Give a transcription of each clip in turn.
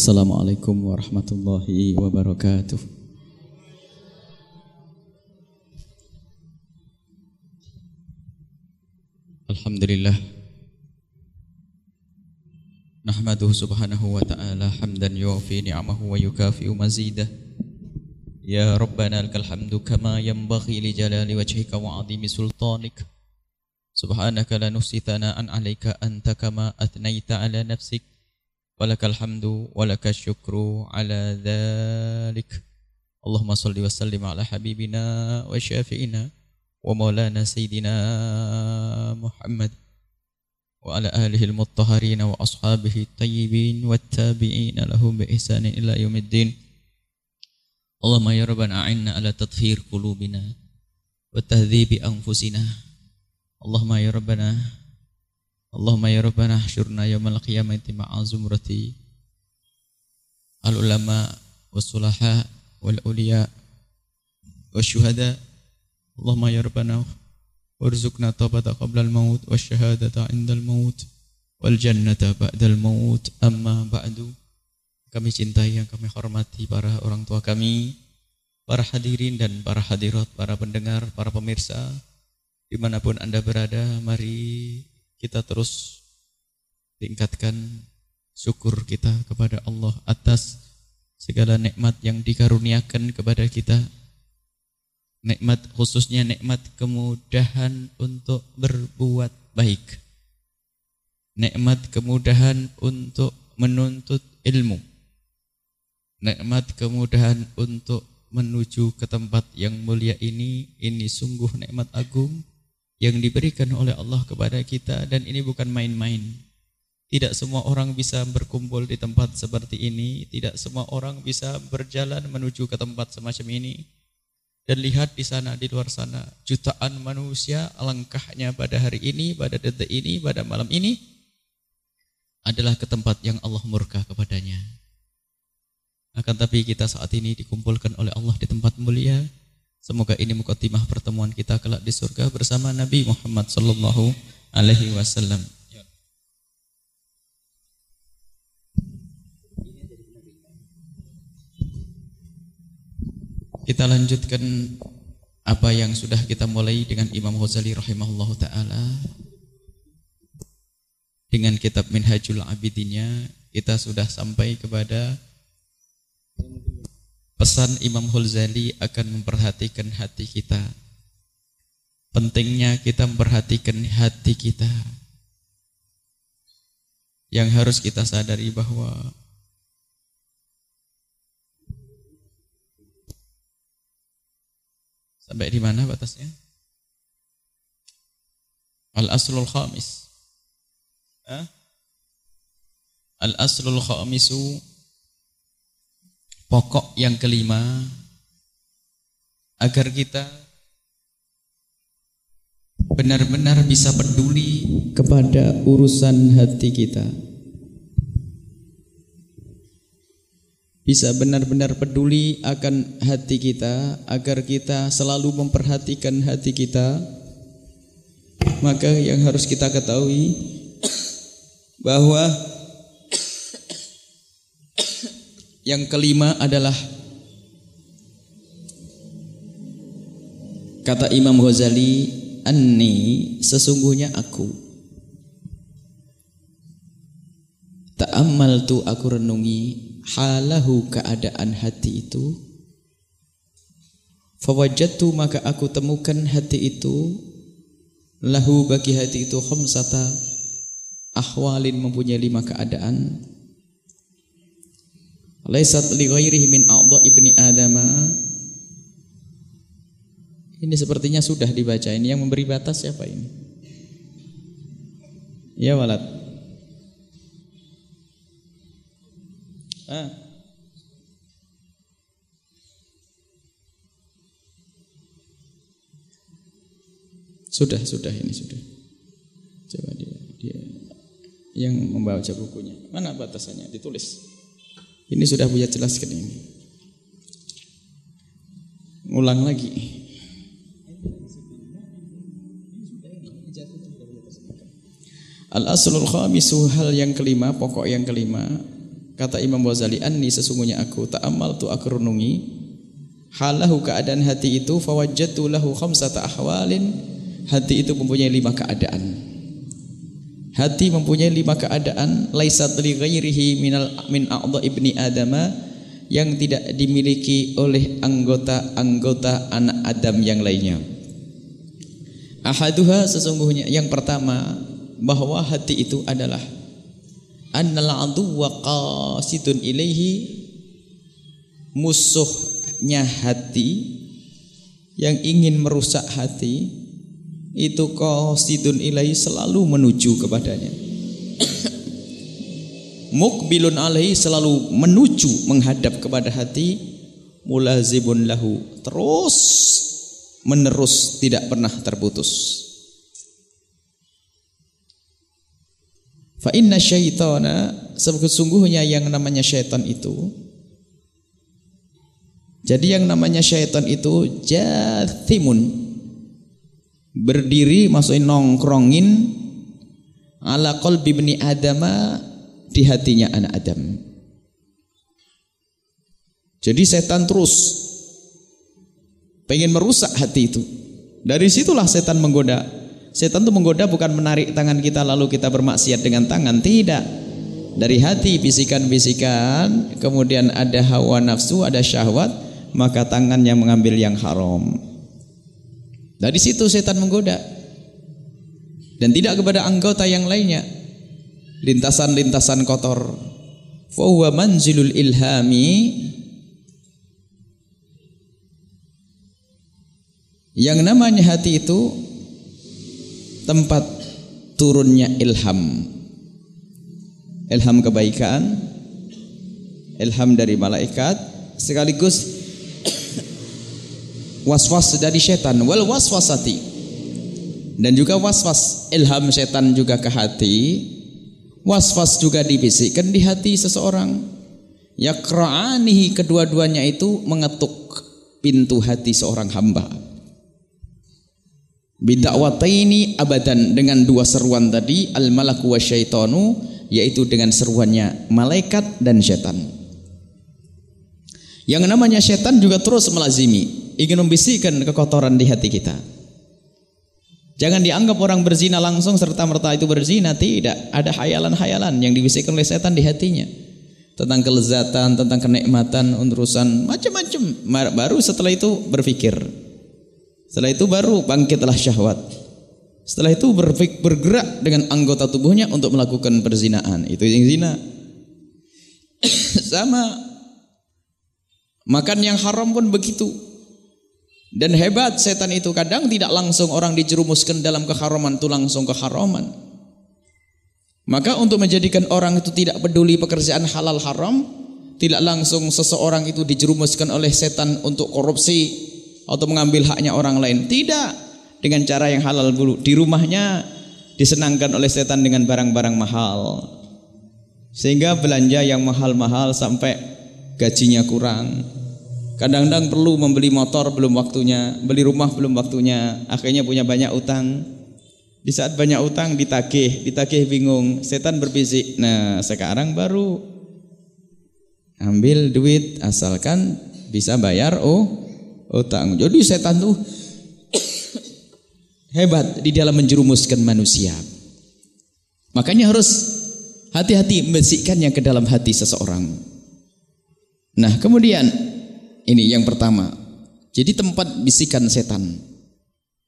Assalamualaikum warahmatullahi wabarakatuh. Alhamdulillah. Nahmaduhu subhanahu wa ta'ala hamdan yuafi ni'amahu wa yukafi'u mazidah. Ya Rabbana lakal hamdu kama yanbaghi li jalali wajhika wa 'azimi sultanik. Subhanaka la nuhsi thana'an 'alaika anta kama athnaita 'ala nafsik. ولك الحمد ولك الشكر على ذلك. اللهم صل وسلم على حبيبنا وشافئنا ومولانا سيدنا محمد وعلى آله المطهرين وأصحابه الطيبين والتابعين لهم بإحسان إلى يوم الدين. اللهم يا ربنا أعنا على تطهير قلوبنا وتهذيب أنفسنا. اللهم يا ربنا Allahumma ya Rabbana hasyurna yawmal qiyamati ma'a zumrati al-ulama was-sulaha wal-uliya wasyuhada Allahumma ya Rabbana warzuqna tabata qabla al-maut wasyahadata 'inda al-maut wal jannata ba'da al-maut. Amma ba'du. Kami cintai yang kami hormati para orang tua kami para hadirin dan para hadirat para pendengar para pemirsa di mana pun anda berada mari kita terus tingkatkan syukur kita kepada Allah atas segala nikmat yang dikaruniakan kepada kita. Nikmat khususnya nikmat kemudahan untuk berbuat baik. Nikmat kemudahan untuk menuntut ilmu. Nikmat kemudahan untuk menuju ke tempat yang mulia ini, ini sungguh nikmat agung yang diberikan oleh Allah kepada kita dan ini bukan main-main. Tidak semua orang bisa berkumpul di tempat seperti ini, tidak semua orang bisa berjalan menuju ke tempat semacam ini. Dan lihat di sana, di luar sana, jutaan manusia alangkahnya pada hari ini, pada detik ini, pada malam ini adalah ke tempat yang Allah murka kepadanya. Akan tapi kita saat ini dikumpulkan oleh Allah di tempat mulia, Semoga ini mukaddimah pertemuan kita kelak di surga bersama Nabi Muhammad sallallahu alaihi wasallam. Kita lanjutkan apa yang sudah kita mulai dengan Imam Ghazali rahimahullahu taala dengan kitab Minhajul Abidinnya kita sudah sampai kepada Pesan Imam Ghazali akan memperhatikan hati kita. Pentingnya kita memperhatikan hati kita. Yang harus kita sadari bahwa sampai di mana batasnya? Al-aslul khamis. Al-aslul khamisu Pokok yang kelima agar kita benar-benar bisa peduli kepada urusan hati kita. Bisa benar-benar peduli akan hati kita agar kita selalu memperhatikan hati kita. Maka yang harus kita ketahui bahwa Yang kelima adalah kata Imam Ghazali, "Anni sesungguhnya aku." Ta'ammal tu aku renungi halahu keadaan hati itu. Fawajatu maka aku temukan hati itu lahu bagi hati itu khamsata ahwalin mempunyai lima keadaan Laisat li ghairihi min a'dha ibni adama Ini sepertinya sudah dibaca Ini yang memberi batas siapa ini? Ya walad ah. Sudah, sudah ini sudah Coba dia, dia yang membaca bukunya Mana batasannya? Ditulis ini sudah Buya jelaskan ini. Ulang lagi. Al aslul khamisu hal yang kelima, pokok yang kelima, Kata Imam Ghazali, "Anni sesungguhnya aku ta'ammal tu aku renungi halahu keadaan hati itu fawajjatu lahu khamsata ahwalin." Hati itu mempunyai lima keadaan. Hati mempunyai lima keadaan laisat li ghairihi minal min a'dha ibni adama yang tidak dimiliki oleh anggota-anggota anak Adam yang lainnya. Ahaduha sesungguhnya yang pertama bahwa hati itu adalah annal aduwwa qasidun ilaihi musuhnya hati yang ingin merusak hati itu qasidun ilaihi selalu menuju kepadanya. Mukbilun alaihi selalu menuju menghadap kepada hati. Mulazibun lahu terus menerus tidak pernah terputus. Fa inna syaitana sesungguhnya yang namanya syaitan itu jadi yang namanya syaitan itu jathimun berdiri maksudnya nongkrongin ala qalbi bani adama di hatinya anak Adam. Jadi setan terus pengen merusak hati itu. Dari situlah setan menggoda Setan itu menggoda bukan menarik tangan kita lalu kita bermaksiat dengan tangan, tidak. Dari hati bisikan-bisikan, kemudian ada hawa nafsu, ada syahwat, maka tangannya mengambil yang haram. Dari situ setan menggoda. Dan tidak kepada anggota yang lainnya. Lintasan-lintasan kotor. Fahuwa manzilul ilhami Yang namanya hati itu tempat turunnya ilham ilham kebaikan ilham dari malaikat sekaligus waswas dari setan wal waswasati. Dan juga waswas ilham setan juga ke hati waswas juga dibisikkan di hati seseorang. Yakra'anihi kedua-duanya itu mengetuk pintu hati seorang hamba. Bidakwataini abadan dengan dua seruan tadi al malaku wa syaitanu yaitu dengan seruannya malaikat dan setan. Yang namanya setan juga terus melazimi, ingin membisikkan kekotoran di hati kita. Jangan dianggap orang berzina langsung serta merta itu berzina, tidak. Ada hayalan-hayalan yang dibisikkan oleh setan di hatinya. Tentang kelezatan, tentang kenikmatan, urusan macam-macam. Baru setelah itu berpikir, setelah itu baru bangkitlah syahwat. Setelah itu bergerak dengan anggota tubuhnya untuk melakukan perzinaan. Itu yang zina. Sama makan yang haram pun begitu. Dan hebat setan itu kadang tidak langsung orang dijerumuskan dalam keharaman itu langsung keharaman. Maka untuk menjadikan orang itu tidak peduli pekerjaan halal haram, tidak langsung seseorang itu dijerumuskan oleh setan untuk korupsi, atau mengambil haknya orang lain. Tidak dengan cara yang halal dulu. Di rumahnya disenangkan oleh setan dengan barang-barang mahal. Sehingga belanja yang mahal-mahal sampai gajinya kurang. Kadang-kadang perlu membeli motor belum waktunya, beli rumah belum waktunya, akhirnya punya banyak utang. Di saat banyak utang ditagih, ditagih bingung, setan berbisik. Nah, sekarang baru ambil duit asalkan bisa bayar oh utang. Jadi setan tuh hebat di dalam menjerumuskan manusia. Makanya harus hati-hati membersihkannya ke dalam hati seseorang. Nah, kemudian ini yang pertama. Jadi tempat bisikan setan.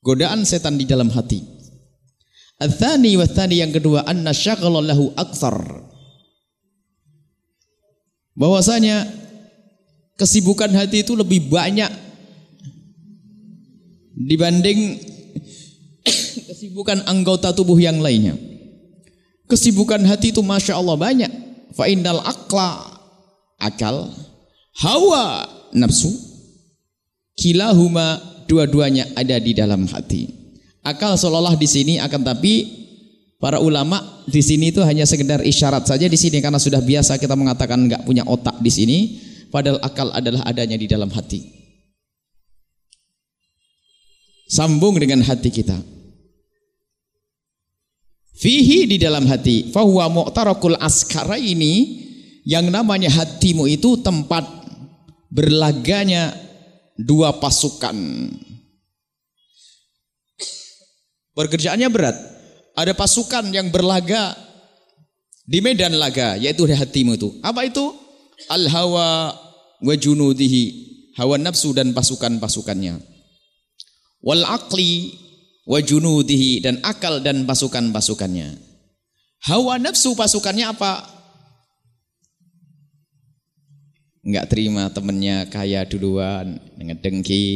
Godaan setan di dalam hati. Athani wa yang kedua anna syaghalallahu akthar. Bahwasanya kesibukan hati itu lebih banyak dibanding kesibukan anggota tubuh yang lainnya. Kesibukan hati itu masya Allah banyak. Fa indal akla akal, hawa nafsu, kilahuma dua-duanya ada di dalam hati. Akal seolah-olah di sini akan tapi para ulama di sini itu hanya sekedar isyarat saja di sini karena sudah biasa kita mengatakan nggak punya otak di sini. Padahal akal adalah adanya di dalam hati. Sambung dengan hati kita. Fihi di dalam hati. Fahuwa mu'tarakul askara ini Yang namanya hatimu itu tempat berlaganya dua pasukan. Pekerjaannya berat. Ada pasukan yang berlaga di medan laga, yaitu di hatimu itu. Apa itu? Al-hawa wa junudihi. Hawa nafsu dan pasukan-pasukannya. Wal aqli wa junudihi dan akal dan pasukan-pasukannya. Hawa nafsu pasukannya apa? Enggak terima temennya kaya duluan, ngedengki.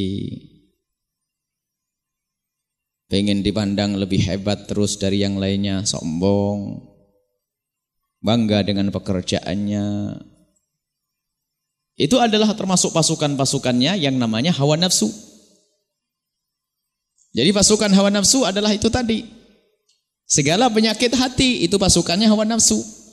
Pengen dipandang lebih hebat terus dari yang lainnya, sombong. Bangga dengan pekerjaannya. Itu adalah termasuk pasukan-pasukannya yang namanya hawa nafsu. Jadi pasukan hawa nafsu adalah itu tadi. Segala penyakit hati itu pasukannya hawa nafsu.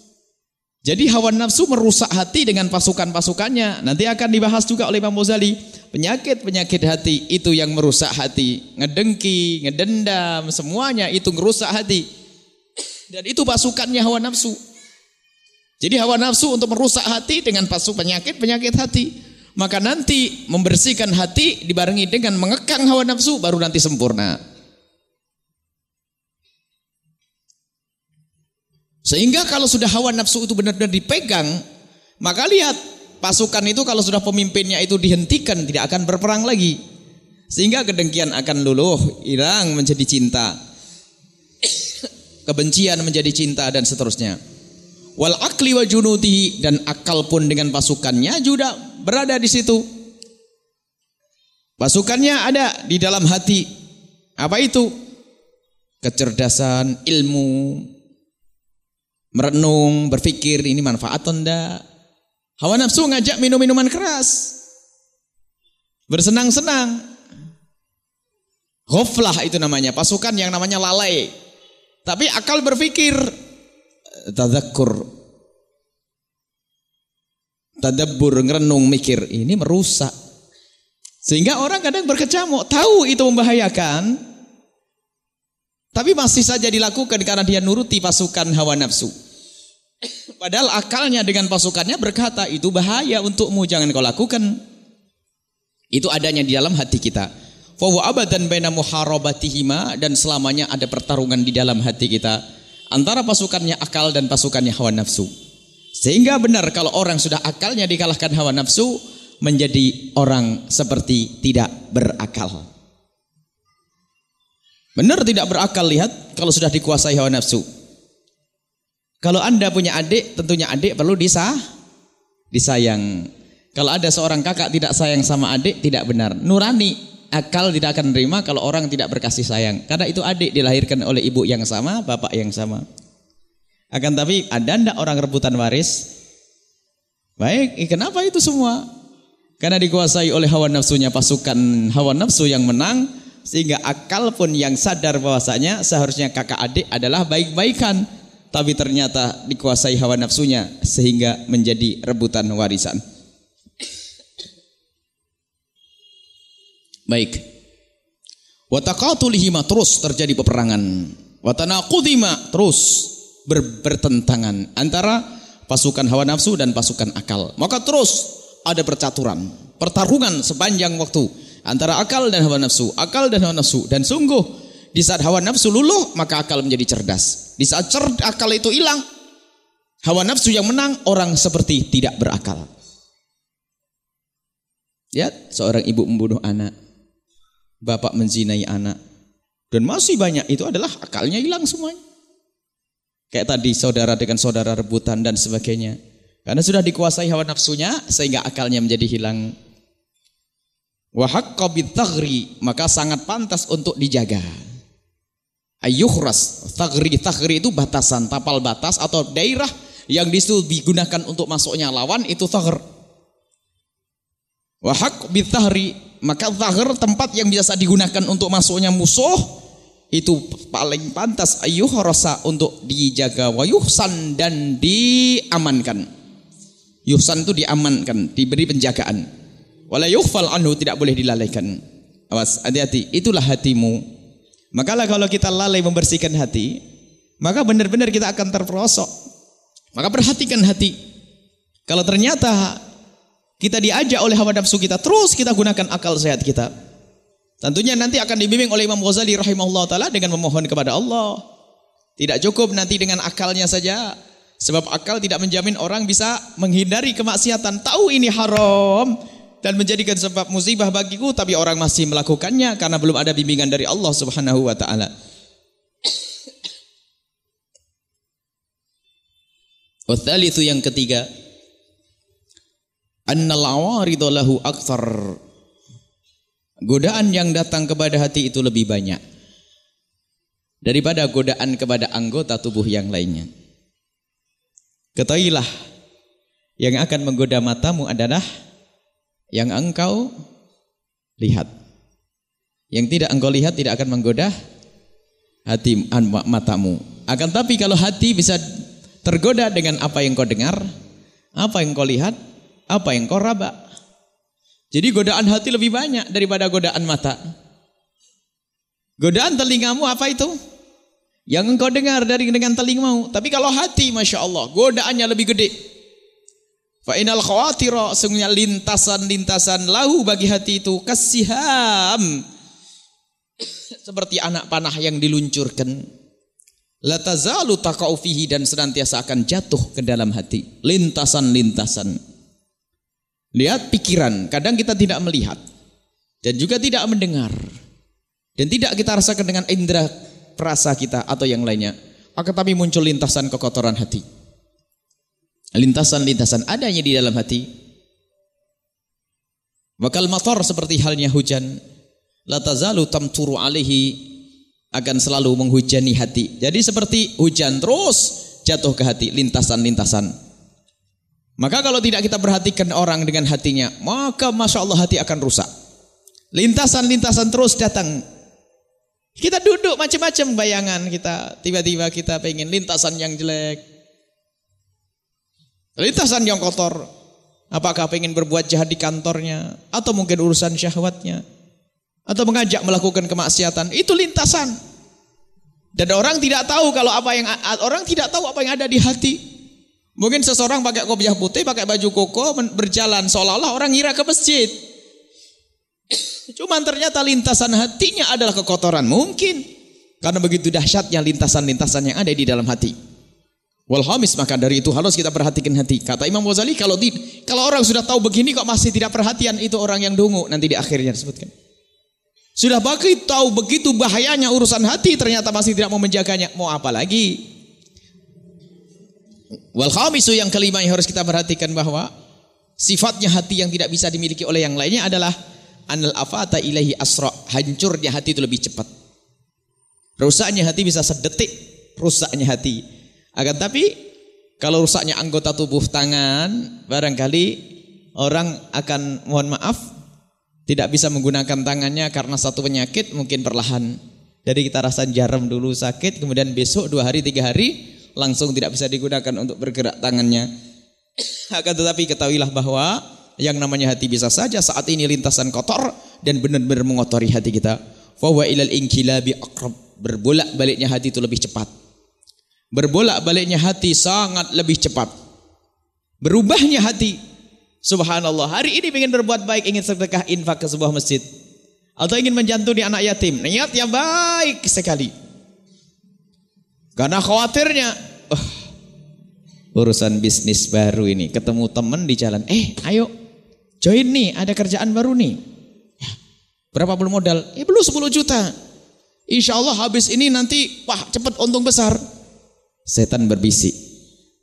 Jadi hawa nafsu merusak hati dengan pasukan-pasukannya. Nanti akan dibahas juga oleh Imam Ghazali. Penyakit-penyakit hati itu yang merusak hati. Ngedengki, ngedendam, semuanya itu merusak hati. Dan itu pasukannya hawa nafsu. Jadi hawa nafsu untuk merusak hati dengan pasukan penyakit-penyakit hati. Maka nanti membersihkan hati dibarengi dengan mengekang hawa nafsu baru nanti sempurna. Sehingga kalau sudah hawa nafsu itu benar-benar dipegang, maka lihat pasukan itu kalau sudah pemimpinnya itu dihentikan tidak akan berperang lagi. Sehingga kedengkian akan luluh, hilang menjadi cinta. Kebencian menjadi cinta dan seterusnya. Wal akli wa junudi dan akal pun dengan pasukannya juga berada di situ. Pasukannya ada di dalam hati. Apa itu? Kecerdasan, ilmu, merenung, berpikir ini manfaat atau enggak. Hawa nafsu ngajak minum minuman keras. Bersenang-senang. Ghaflah itu namanya, pasukan yang namanya lalai. Tapi akal berpikir, tadzakur tadabbur ngerenung mikir ini merusak sehingga orang kadang berkecamuk tahu itu membahayakan tapi masih saja dilakukan karena dia nuruti pasukan hawa nafsu padahal akalnya dengan pasukannya berkata itu bahaya untukmu jangan kau lakukan itu adanya di dalam hati kita fawa abadan baina muharabatihima dan selamanya ada pertarungan di dalam hati kita antara pasukannya akal dan pasukannya hawa nafsu. Sehingga benar kalau orang sudah akalnya dikalahkan hawa nafsu menjadi orang seperti tidak berakal. Benar tidak berakal lihat kalau sudah dikuasai hawa nafsu. Kalau Anda punya adik, tentunya adik perlu disah, disayang. Kalau ada seorang kakak tidak sayang sama adik, tidak benar. Nurani, akal tidak akan menerima kalau orang tidak berkasih sayang. Karena itu adik dilahirkan oleh ibu yang sama, bapak yang sama. Akan tapi ada ndak orang rebutan waris? Baik, kenapa itu semua? Karena dikuasai oleh hawa nafsunya pasukan hawa nafsu yang menang sehingga akal pun yang sadar bahwasanya seharusnya kakak adik adalah baik-baikan tapi ternyata dikuasai hawa nafsunya sehingga menjadi rebutan warisan. Baik. Wataqatulihima terus terjadi peperangan. Watanaqudima terus ber bertentangan antara pasukan hawa nafsu dan pasukan akal. Maka terus ada percaturan, pertarungan sepanjang waktu antara akal dan hawa nafsu, akal dan hawa nafsu. Dan sungguh di saat hawa nafsu luluh maka akal menjadi cerdas. Di saat cer akal itu hilang, hawa nafsu yang menang orang seperti tidak berakal. Ya, seorang ibu membunuh anak, bapak menzinai anak. Dan masih banyak itu adalah akalnya hilang semuanya. Kayak tadi saudara dengan saudara rebutan dan sebagainya. Karena sudah dikuasai hawa nafsunya sehingga akalnya menjadi hilang. Wahakka bitagri maka sangat pantas untuk dijaga. Ayuhras tagri tagri itu batasan tapal batas atau daerah yang di situ digunakan untuk masuknya lawan itu tagr. Wahak bitahri maka zahir tempat yang biasa digunakan untuk masuknya musuh itu paling pantas ayuh rasa untuk dijaga wayuhsan dan diamankan. Yuhsan itu diamankan, diberi penjagaan. Wala anhu tidak boleh dilalaikan. Awas, hati-hati. Itulah hatimu. Makalah kalau kita lalai membersihkan hati, maka benar-benar kita akan terperosok. Maka perhatikan hati. Kalau ternyata kita diajak oleh hawa nafsu kita, terus kita gunakan akal sehat kita. Tentunya nanti akan dibimbing oleh Imam Ghazali rahimahullah taala dengan memohon kepada Allah. Tidak cukup nanti dengan akalnya saja. Sebab akal tidak menjamin orang bisa menghindari kemaksiatan. Tahu ini haram dan menjadikan sebab musibah bagiku tapi orang masih melakukannya karena belum ada bimbingan dari Allah Subhanahu wa taala. itu yang ketiga annal awaridhu lahu akthar godaan yang datang kepada hati itu lebih banyak daripada godaan kepada anggota tubuh yang lainnya ketahuilah yang akan menggoda matamu adalah yang engkau lihat yang tidak engkau lihat tidak akan menggoda hati matamu akan tapi kalau hati bisa tergoda dengan apa yang kau dengar apa yang kau lihat apa yang kau raba. Jadi godaan hati lebih banyak daripada godaan mata. Godaan telingamu apa itu? Yang engkau dengar dari dengan telingamu. Tapi kalau hati, masya Allah, godaannya lebih gede. Fa'inal khawatira, sungguhnya lintasan-lintasan lahu bagi hati itu kasiham. Seperti anak panah yang diluncurkan. Latazalu taqa'u fihi dan senantiasa akan jatuh ke dalam hati. Lintasan-lintasan. Lihat pikiran, kadang kita tidak melihat dan juga tidak mendengar. Dan tidak kita rasakan dengan indera perasa kita atau yang lainnya. Akan tapi muncul lintasan kekotoran hati. Lintasan-lintasan adanya di dalam hati. Wakal matar seperti halnya hujan. Latazalu tamturu alihi akan selalu menghujani hati. Jadi seperti hujan terus jatuh ke hati, lintasan-lintasan. Maka kalau tidak kita perhatikan orang dengan hatinya, maka masya Allah hati akan rusak. Lintasan-lintasan terus datang. Kita duduk macam-macam bayangan kita. Tiba-tiba kita pengen lintasan yang jelek. Lintasan yang kotor. Apakah pengen berbuat jahat di kantornya. Atau mungkin urusan syahwatnya. Atau mengajak melakukan kemaksiatan. Itu lintasan. Dan orang tidak tahu kalau apa yang orang tidak tahu apa yang ada di hati. Mungkin seseorang pakai kopiah putih, pakai baju koko, berjalan seolah-olah orang ngira ke masjid. Cuman ternyata lintasan hatinya adalah kekotoran. Mungkin. Karena begitu dahsyatnya lintasan-lintasan yang ada di dalam hati. Walhamis maka dari itu harus kita perhatikan hati. Kata Imam Ghazali kalau di, kalau orang sudah tahu begini kok masih tidak perhatian itu orang yang dungu nanti di akhirnya disebutkan. Sudah bagi tahu begitu bahayanya urusan hati ternyata masih tidak mau menjaganya. Mau apa lagi? Wal khamisu yang kelima yang harus kita perhatikan bahwa sifatnya hati yang tidak bisa dimiliki oleh yang lainnya adalah anal afata ilahi asra. Hancurnya hati itu lebih cepat. Rusaknya hati bisa sedetik rusaknya hati. Akan tapi kalau rusaknya anggota tubuh tangan, barangkali orang akan mohon maaf tidak bisa menggunakan tangannya karena satu penyakit mungkin perlahan. Jadi kita rasa jarum dulu sakit, kemudian besok dua hari tiga hari langsung tidak bisa digunakan untuk bergerak tangannya. Akan tetapi ketahuilah bahwa yang namanya hati bisa saja saat ini lintasan kotor dan benar-benar mengotori hati kita. Fawa ilal inkilabi akrab. Berbolak baliknya hati itu lebih cepat. Berbolak baliknya hati sangat lebih cepat. Berubahnya hati. Subhanallah. Hari ini ingin berbuat baik, ingin sedekah infak ke sebuah masjid. Atau ingin menjantuni anak yatim. Niat yang baik sekali. Karena khawatirnya, oh, urusan bisnis baru ini, ketemu teman di jalan, eh ayo join nih, ada kerjaan baru nih. Ya, berapa belum modal? Ya belum 10 juta. Insya Allah habis ini nanti, wah cepat untung besar. Setan berbisik.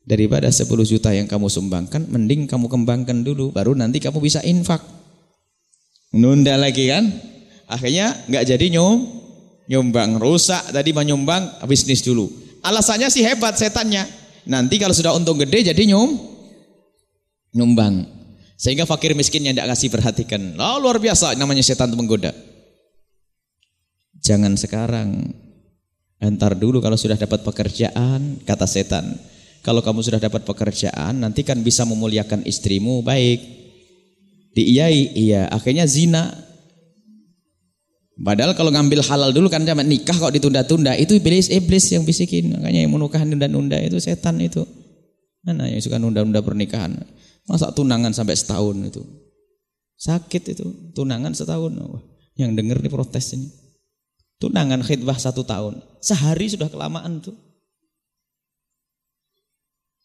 Daripada 10 juta yang kamu sumbangkan, mending kamu kembangkan dulu, baru nanti kamu bisa infak. Nunda lagi kan? Akhirnya nggak jadi nyom, nyumbang rusak tadi mau nyumbang bisnis dulu alasannya sih hebat setannya nanti kalau sudah untung gede jadi nyum nyumbang sehingga fakir miskin yang tidak kasih perhatikan oh, luar biasa namanya setan itu menggoda jangan sekarang entar dulu kalau sudah dapat pekerjaan kata setan. Kalau kamu sudah dapat pekerjaan nanti kan bisa memuliakan istrimu baik. Diiyai iya. Akhirnya zina. Padahal kalau ngambil halal dulu kan zaman nikah kok ditunda-tunda itu iblis iblis yang bisikin. Makanya yang menukahan nunda-nunda itu setan itu. Mana yang suka nunda-nunda pernikahan? Masa tunangan sampai setahun itu? Sakit itu, tunangan setahun. yang denger nih protes ini. Tunangan khidbah satu tahun. Sehari sudah kelamaan tuh.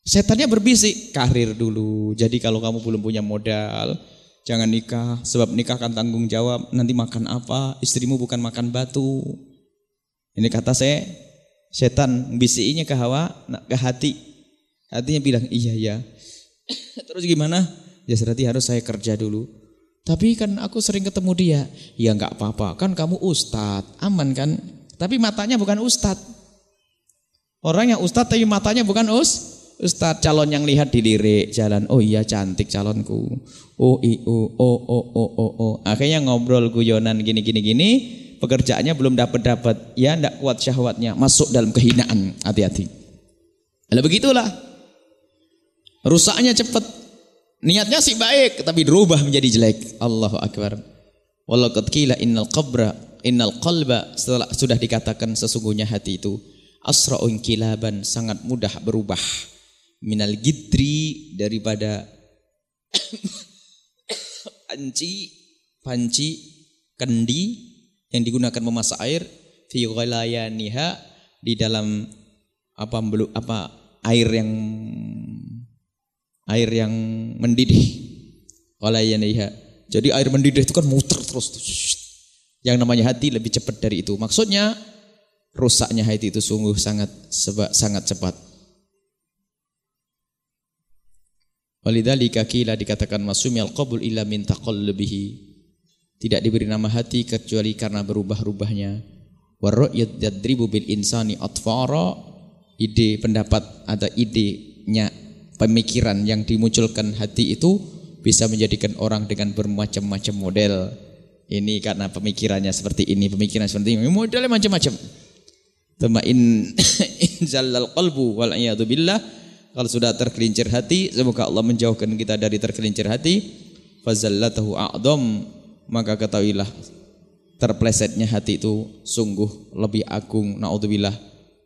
Setannya berbisik, karir dulu. Jadi kalau kamu belum punya modal, jangan nikah. Sebab nikah kan tanggung jawab. Nanti makan apa? Istrimu bukan makan batu. Ini kata saya, setan bisikinya ke hawa, ke hati. Hatinya bilang, iya ya. Terus gimana? Ya berarti harus saya kerja dulu. Tapi kan aku sering ketemu dia. Ya nggak apa-apa, kan kamu ustadz, aman kan? Tapi matanya bukan ustadz. Orang yang ustadz tapi matanya bukan us. Ustadz calon yang lihat dilirik jalan. Oh iya cantik calonku. Oh i oh oh oh oh oh. Akhirnya ngobrol guyonan gini gini gini. Pekerjaannya belum dapat dapat. Ya ndak kuat syahwatnya. Masuk dalam kehinaan. Hati-hati. Lalu begitulah. Rusaknya cepat. Niatnya sih baik, tapi berubah menjadi jelek. Allahu Akbar. Walau qila innal qabra innal qalba setelah sudah dikatakan sesungguhnya hati itu asra'un kilaban sangat mudah berubah minal gidri daripada panci panci kendi yang digunakan memasak air fi ghalayaniha di dalam apa apa air yang air yang mendidih. Jadi air mendidih itu kan muter terus. Yang namanya hati lebih cepat dari itu. Maksudnya rusaknya hati itu sungguh sangat sebab sangat cepat. Walidzalika qila dikatakan masumi al-qabul illa min taqallubihi. Tidak diberi nama hati kecuali karena berubah-ubahnya. Warra'yat yadribu bil insani atfara. Ide pendapat ada idenya pemikiran yang dimunculkan hati itu bisa menjadikan orang dengan bermacam-macam model. Ini karena pemikirannya seperti ini, pemikiran seperti ini, modelnya macam-macam. Temain inzalal qalbu wal billah. Kalau sudah tergelincir hati, semoga Allah menjauhkan kita dari tergelincir hati. Fazallatahu a'dham, maka ketahuilah terplesetnya hati itu sungguh lebih agung. Naudzubillah.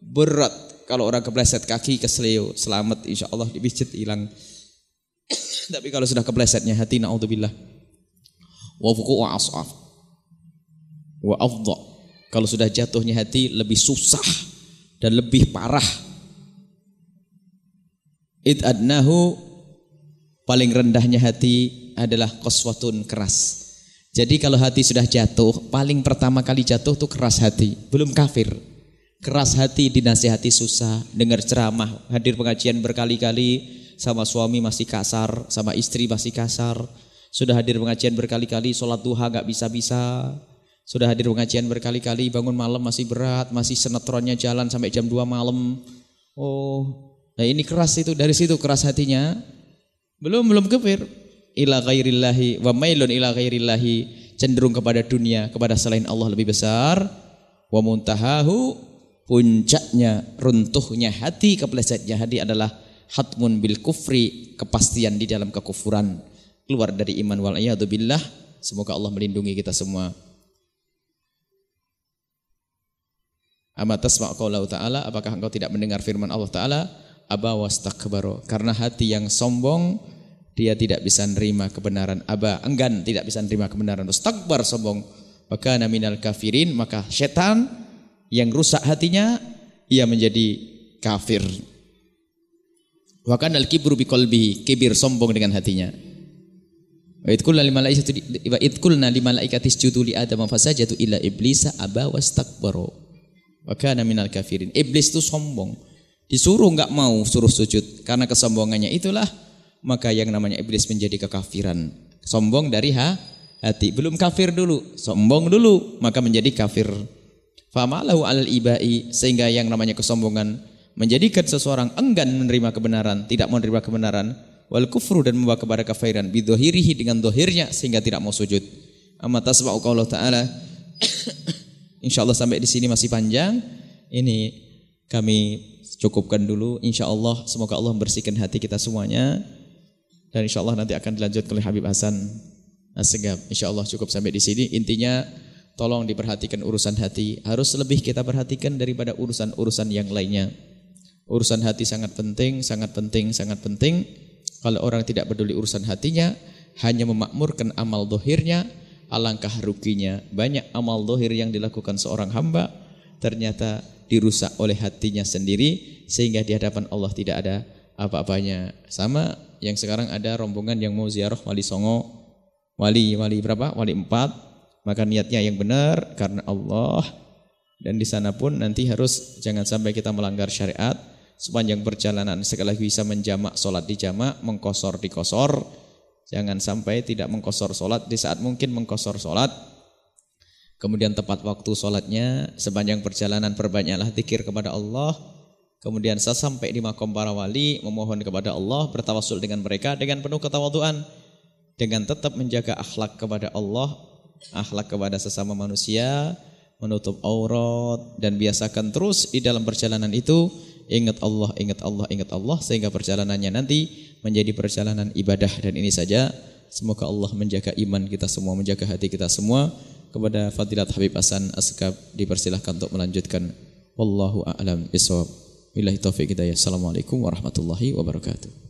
Berat kalau orang kepleset kaki kesleo, selamat insya Allah dipijit hilang. Tapi kalau sudah keplesetnya hati, naudzubillah. Wa fuku wa as'af. Wa afdha. Kalau sudah jatuhnya hati lebih susah dan lebih parah. Id adnahu paling rendahnya hati adalah koswatun keras. Jadi kalau hati sudah jatuh, paling pertama kali jatuh tuh keras hati, belum kafir keras hati dinasihati susah, dengar ceramah, hadir pengajian berkali-kali, sama suami masih kasar, sama istri masih kasar, sudah hadir pengajian berkali-kali, sholat duha gak bisa-bisa, sudah hadir pengajian berkali-kali, bangun malam masih berat, masih senetronnya jalan sampai jam 2 malam. Oh, nah ini keras itu, dari situ keras hatinya. Belum, belum kefir. Ila ghairillahi wa mailun ila ghairillahi cenderung kepada dunia, kepada selain Allah lebih besar. Wa muntahahu puncaknya runtuhnya hati keplesetnya hati adalah hatmun bil kufri kepastian di dalam kekufuran. Keluar dari iman wal billah. Semoga Allah melindungi kita semua. Ama tasma' qaulahu ta'ala apakah engkau tidak mendengar firman Allah taala? Aba wastakbaru. Karena hati yang sombong dia tidak bisa nerima kebenaran. Aba enggan tidak bisa nerima kebenaran. Wastakbar sombong. Maka minal kafirin maka setan yang rusak hatinya ia menjadi kafir. Wa al-kibru biqalbi, kibir sombong dengan hatinya. Wa idkulna lil malaikati wa idkulna lil malaikati isjudu li adam fasajadu illa iblisa aba wastakbara. Wa kana minal kafirin. Iblis itu sombong. Disuruh enggak mau suruh sujud karena kesombongannya itulah maka yang namanya iblis menjadi kekafiran. Sombong dari ha, hati. Belum kafir dulu, sombong dulu maka menjadi kafir. Famalahu al ibai sehingga yang namanya kesombongan menjadikan seseorang enggan menerima kebenaran, tidak menerima kebenaran, wal kufru dan membawa kepada kafiran bidohirihi dengan dohirnya sehingga tidak mau sujud. Amma tasma'u qaulullah ta'ala. insyaallah sampai di sini masih panjang. Ini kami cukupkan dulu. Insyaallah semoga Allah membersihkan hati kita semuanya. Dan insyaallah nanti akan dilanjutkan oleh Habib Hasan Assegab. Insyaallah cukup sampai di sini. Intinya Tolong diperhatikan urusan hati. Harus lebih kita perhatikan daripada urusan-urusan yang lainnya. Urusan hati sangat penting, sangat penting, sangat penting. Kalau orang tidak peduli urusan hatinya, hanya memakmurkan amal dohirnya, alangkah ruginya. Banyak amal dohir yang dilakukan seorang hamba, ternyata dirusak oleh hatinya sendiri, sehingga di hadapan Allah tidak ada apa-apanya. Sama yang sekarang ada rombongan yang mau ziarah wali songo, wali, wali berapa? Wali empat, maka niatnya yang benar karena Allah, dan di sana pun nanti harus jangan sampai kita melanggar syariat, sepanjang perjalanan sekali lagi bisa menjamak solat di jamak, mengkosor di kosor. Jangan sampai tidak mengkosor solat di saat mungkin mengkosor solat. Kemudian tepat waktu solatnya, sepanjang perjalanan perbanyaklah zikir kepada Allah. Kemudian saya sampai di makom para wali, memohon kepada Allah, bertawasul dengan mereka dengan penuh ketawaduan. Dengan tetap menjaga akhlak kepada Allah, akhlak kepada sesama manusia, menutup aurat, dan biasakan terus di dalam perjalanan itu Ingat Allah, ingat Allah, ingat Allah sehingga perjalanannya nanti menjadi perjalanan ibadah dan ini saja semoga Allah menjaga iman kita semua, menjaga hati kita semua. Kepada Fadilat Habib Hasan Askab dipersilahkan untuk melanjutkan. Wallahu a'lam bishawab. Billahi taufiq hidayah. Assalamualaikum warahmatullahi wabarakatuh.